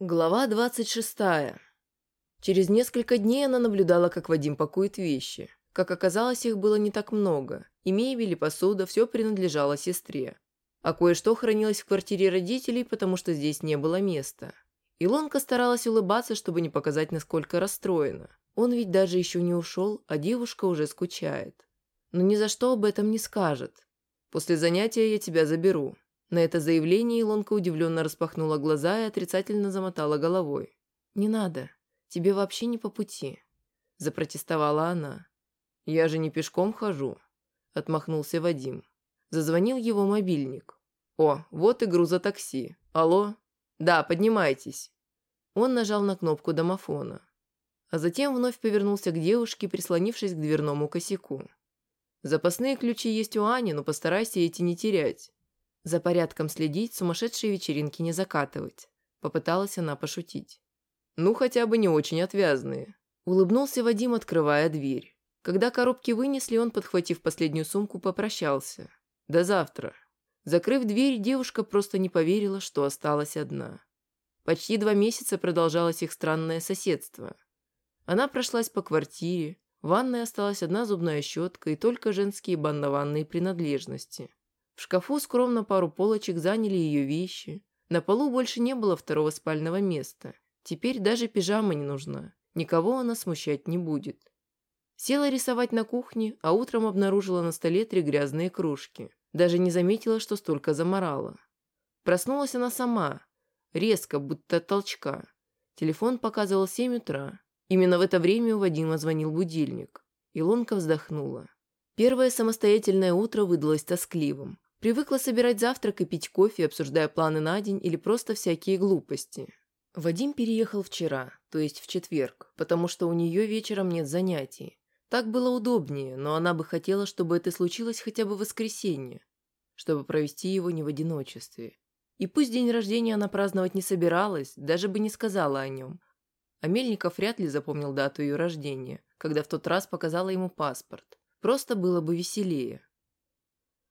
Глава 26. Через несколько дней она наблюдала, как Вадим пакует вещи. Как оказалось, их было не так много. И мебель, и посуда – все принадлежало сестре. А кое-что хранилось в квартире родителей, потому что здесь не было места. Илонка старалась улыбаться, чтобы не показать, насколько расстроена. Он ведь даже еще не ушел, а девушка уже скучает. Но ни за что об этом не скажет. «После занятия я тебя заберу», на это заявление Илонка удивленно распахнула глаза и отрицательно замотала головой. «Не надо. Тебе вообще не по пути», – запротестовала она. «Я же не пешком хожу», – отмахнулся Вадим. Зазвонил его мобильник. «О, вот и грузотакси. Алло? Да, поднимайтесь». Он нажал на кнопку домофона. А затем вновь повернулся к девушке, прислонившись к дверному косяку. «Запасные ключи есть у Ани, но постарайся эти не терять. За порядком следить, сумасшедшие вечеринки не закатывать. Попыталась она пошутить. Ну, хотя бы не очень отвязные. Улыбнулся Вадим, открывая дверь. Когда коробки вынесли, он, подхватив последнюю сумку, попрощался. До завтра. Закрыв дверь, девушка просто не поверила, что осталась одна. Почти два месяца продолжалось их странное соседство. Она прошлась по квартире, в ванной осталась одна зубная щетка и только женские банно-ванные принадлежности. В шкафу скромно пару полочек заняли ее вещи. На полу больше не было второго спального места. Теперь даже пижама не нужна. Никого она смущать не будет. Села рисовать на кухне, а утром обнаружила на столе три грязные кружки. Даже не заметила, что столько заморала. Проснулась она сама, резко, будто толчка. Телефон показывал 7 утра. Именно в это время у Вадима звонил будильник. Илонка вздохнула. Первое самостоятельное утро выдалось тоскливым. Привыкла собирать завтрак и пить кофе, обсуждая планы на день или просто всякие глупости. Вадим переехал вчера, то есть в четверг, потому что у нее вечером нет занятий. Так было удобнее, но она бы хотела, чтобы это случилось хотя бы в воскресенье, чтобы провести его не в одиночестве. И пусть день рождения она праздновать не собиралась, даже бы не сказала о нем. А Мельников вряд ли запомнил дату ее рождения, когда в тот раз показала ему паспорт. Просто было бы веселее.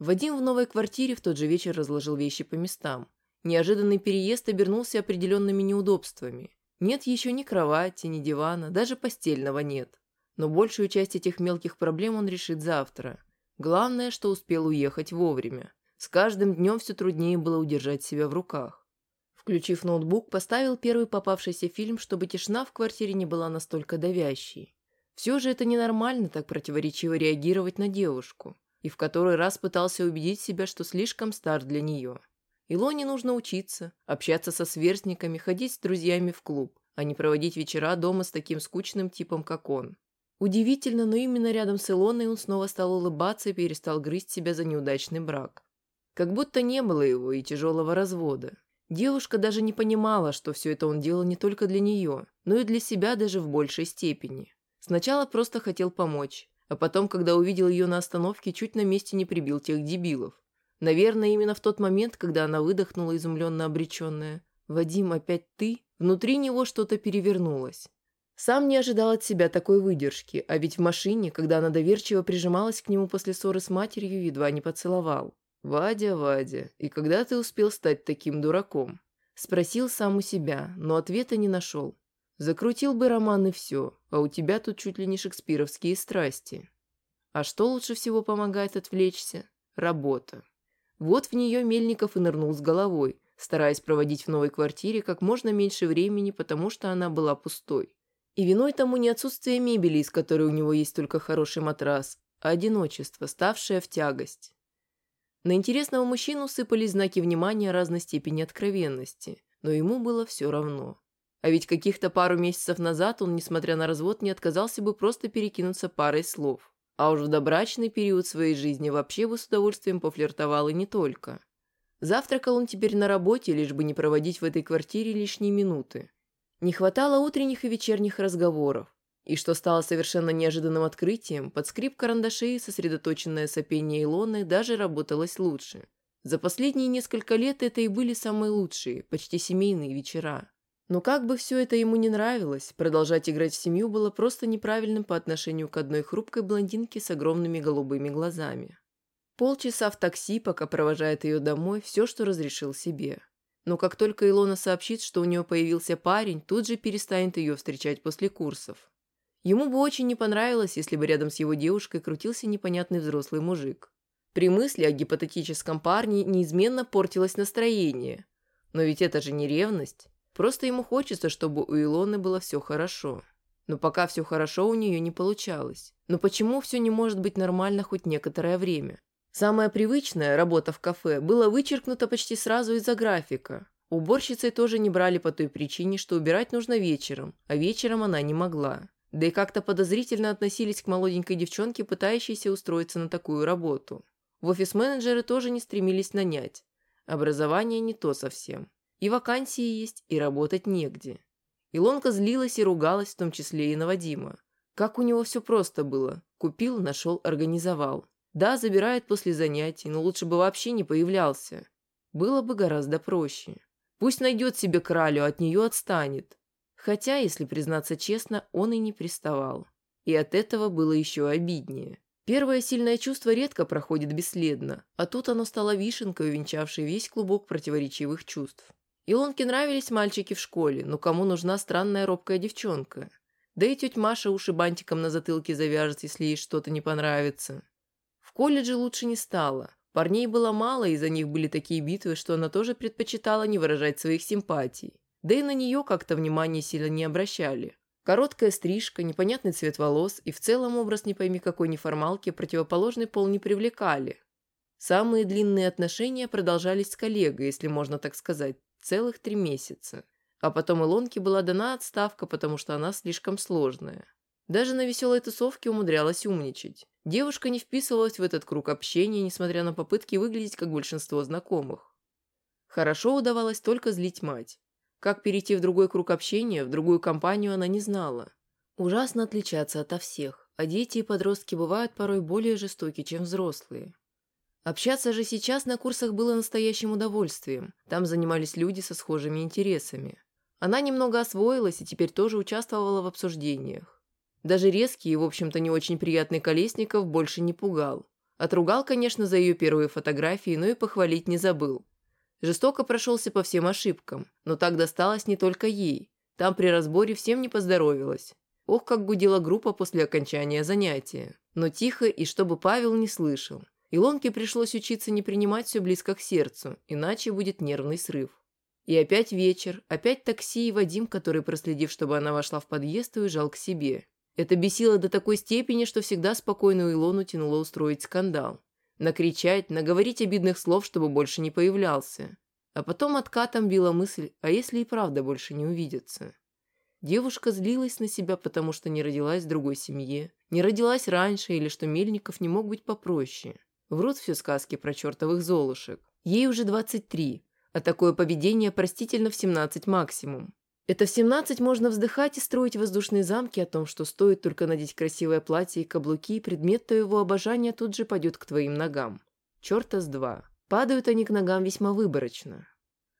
Вадим в новой квартире в тот же вечер разложил вещи по местам. Неожиданный переезд обернулся определенными неудобствами. Нет еще ни кровати, ни дивана, даже постельного нет. Но большую часть этих мелких проблем он решит завтра. Главное, что успел уехать вовремя. С каждым днем все труднее было удержать себя в руках. Включив ноутбук, поставил первый попавшийся фильм, чтобы тишина в квартире не была настолько давящей. Все же это ненормально так противоречиво реагировать на девушку и в который раз пытался убедить себя, что слишком стар для нее. Илоне нужно учиться, общаться со сверстниками, ходить с друзьями в клуб, а не проводить вечера дома с таким скучным типом, как он. Удивительно, но именно рядом с Илоной он снова стал улыбаться и перестал грызть себя за неудачный брак. Как будто не было его и тяжелого развода. Девушка даже не понимала, что все это он делал не только для нее, но и для себя даже в большей степени. Сначала просто хотел помочь, а потом, когда увидел ее на остановке, чуть на месте не прибил тех дебилов. Наверное, именно в тот момент, когда она выдохнула, изумленно обреченная. «Вадим, опять ты?» Внутри него что-то перевернулось. Сам не ожидал от себя такой выдержки, а ведь в машине, когда она доверчиво прижималась к нему после ссоры с матерью, едва не поцеловал. «Вадя, Вадя, и когда ты успел стать таким дураком?» Спросил сам у себя, но ответа не нашел. Закрутил бы роман и все, а у тебя тут чуть ли не шекспировские страсти. А что лучше всего помогает отвлечься? Работа. Вот в нее Мельников и нырнул с головой, стараясь проводить в новой квартире как можно меньше времени, потому что она была пустой. И виной тому не отсутствие мебели, из которой у него есть только хороший матрас, а одиночество, ставшее в тягость. На интересного мужчину сыпались знаки внимания разной степени откровенности, но ему было все равно. А ведь каких-то пару месяцев назад он, несмотря на развод, не отказался бы просто перекинуться парой слов. А уж в добрачный период своей жизни вообще бы с удовольствием пофлиртовал и не только. Завтракал он теперь на работе, лишь бы не проводить в этой квартире лишние минуты. Не хватало утренних и вечерних разговоров. И что стало совершенно неожиданным открытием, под скрип карандашей сосредоточенное сопение Илоны даже работалось лучше. За последние несколько лет это и были самые лучшие, почти семейные вечера. Но как бы все это ему не нравилось, продолжать играть в семью было просто неправильным по отношению к одной хрупкой блондинке с огромными голубыми глазами. Полчаса в такси, пока провожает ее домой, все, что разрешил себе. Но как только Илона сообщит, что у нее появился парень, тут же перестанет ее встречать после курсов. Ему бы очень не понравилось, если бы рядом с его девушкой крутился непонятный взрослый мужик. При мысли о гипотетическом парне неизменно портилось настроение. Но ведь это же не ревность. Просто ему хочется, чтобы у Илоны было все хорошо. Но пока все хорошо у нее не получалось. Но почему все не может быть нормально хоть некоторое время? Самая привычная работа в кафе была вычеркнута почти сразу из-за графика. Уборщицей тоже не брали по той причине, что убирать нужно вечером, а вечером она не могла. Да и как-то подозрительно относились к молоденькой девчонке, пытающейся устроиться на такую работу. В офис менеджеры тоже не стремились нанять. Образование не то совсем. И вакансии есть, и работать негде. Илонка злилась и ругалась, в том числе и на Вадима. Как у него все просто было. Купил, нашел, организовал. Да, забирает после занятий, но лучше бы вообще не появлялся. Было бы гораздо проще. Пусть найдет себе кралю, от нее отстанет. Хотя, если признаться честно, он и не приставал. И от этого было еще обиднее. Первое сильное чувство редко проходит бесследно, а тут оно стало вишенкой, увенчавшей весь клубок противоречивых чувств. Илонке нравились мальчики в школе, но кому нужна странная робкая девчонка? Да и тетя Маша уши бантиком на затылке завяжет, если ей что-то не понравится. В колледже лучше не стало. Парней было мало, и за них были такие битвы, что она тоже предпочитала не выражать своих симпатий. Да и на нее как-то внимания сильно не обращали. Короткая стрижка, непонятный цвет волос и в целом образ не пойми какой неформалки противоположный пол не привлекали. Самые длинные отношения продолжались с коллегой, если можно так сказать, целых три месяца. А потом Илонке была дана отставка, потому что она слишком сложная. Даже на веселой тусовке умудрялась умничать. Девушка не вписывалась в этот круг общения, несмотря на попытки выглядеть как большинство знакомых. Хорошо удавалось только злить мать. Как перейти в другой круг общения, в другую компанию она не знала. Ужасно отличаться ото всех, а дети и подростки бывают порой более жестоки, чем взрослые. Общаться же сейчас на курсах было настоящим удовольствием. Там занимались люди со схожими интересами. Она немного освоилась и теперь тоже участвовала в обсуждениях. Даже резкий и, в общем-то, не очень приятный Колесников больше не пугал. Отругал, конечно, за ее первые фотографии, но и похвалить не забыл. Жестоко прошелся по всем ошибкам, но так досталось не только ей. Там при разборе всем не поздоровилось. Ох, как гудела группа после окончания занятия. Но тихо и чтобы Павел не слышал. Илонке пришлось учиться не принимать все близко к сердцу, иначе будет нервный срыв. И опять вечер, опять такси и Вадим, который, проследив, чтобы она вошла в подъезд, уезжал к себе. Это бесило до такой степени, что всегда спокойную Илону тянуло устроить скандал. Накричать, наговорить обидных слов, чтобы больше не появлялся. А потом откатом била мысль, а если и правда больше не увидятся? Девушка злилась на себя, потому что не родилась в другой семье, не родилась раньше или что Мельников не мог быть попроще. Врут все сказки про чертовых золушек. Ей уже 23, а такое поведение простительно в 17 максимум. Это в 17 можно вздыхать и строить воздушные замки о том, что стоит только надеть красивое платье и каблуки, и предмет твоего обожания тут же пойдет к твоим ногам. Черта с два. Падают они к ногам весьма выборочно.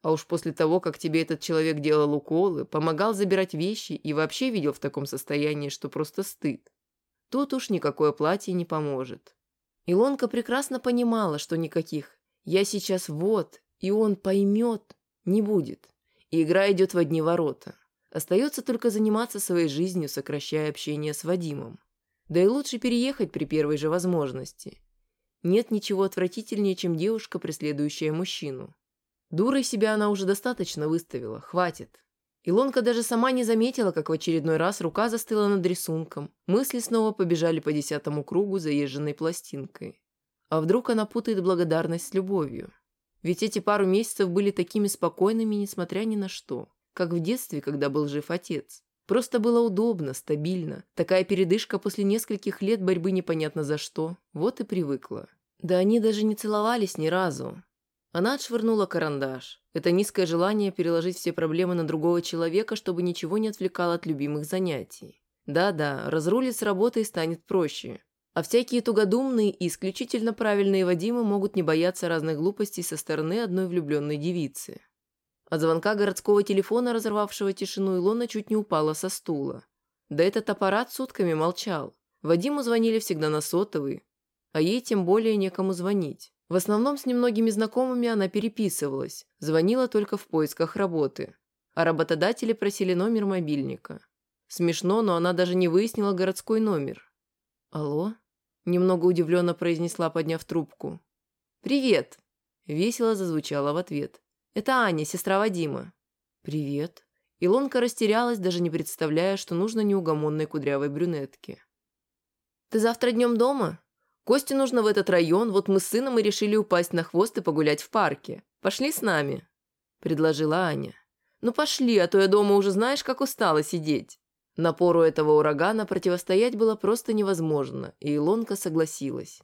А уж после того, как тебе этот человек делал уколы, помогал забирать вещи и вообще видел в таком состоянии, что просто стыд. Тут уж никакое платье не поможет. Илонка прекрасно понимала, что никаких «я сейчас вот, и он поймет» не будет и игра идет в одни ворота. Остается только заниматься своей жизнью, сокращая общение с Вадимом. Да и лучше переехать при первой же возможности. Нет ничего отвратительнее, чем девушка, преследующая мужчину. Дурой себя она уже достаточно выставила, хватит. Илонка даже сама не заметила, как в очередной раз рука застыла над рисунком. Мысли снова побежали по десятому кругу заезженной пластинкой. А вдруг она путает благодарность с любовью? Ведь эти пару месяцев были такими спокойными, несмотря ни на что. Как в детстве, когда был жив отец. Просто было удобно, стабильно. Такая передышка после нескольких лет борьбы непонятно за что. Вот и привыкла. Да они даже не целовались ни разу. Она отшвырнула карандаш. Это низкое желание переложить все проблемы на другого человека, чтобы ничего не отвлекало от любимых занятий. Да-да, разрулить с работы станет проще. А всякие тугодумные и исключительно правильные Вадимы могут не бояться разных глупостей со стороны одной влюбленной девицы. От звонка городского телефона, разорвавшего тишину, Илона чуть не упала со стула. Да этот аппарат сутками молчал. Вадиму звонили всегда на сотовый, а ей тем более некому звонить. В основном с немногими знакомыми она переписывалась, звонила только в поисках работы. А работодатели просили номер мобильника. Смешно, но она даже не выяснила городской номер. «Алло?» – немного удивленно произнесла, подняв трубку. «Привет!» – весело зазвучала в ответ. «Это Аня, сестра Вадима». «Привет». Илонка растерялась, даже не представляя, что нужно неугомонной кудрявой брюнетке. «Ты завтра днем дома? Косте нужно в этот район, вот мы с сыном и решили упасть на хвост и погулять в парке. Пошли с нами», – предложила Аня. «Ну пошли, а то я дома уже знаешь, как устала сидеть». Напору этого урагана противостоять было просто невозможно, и Илонка согласилась.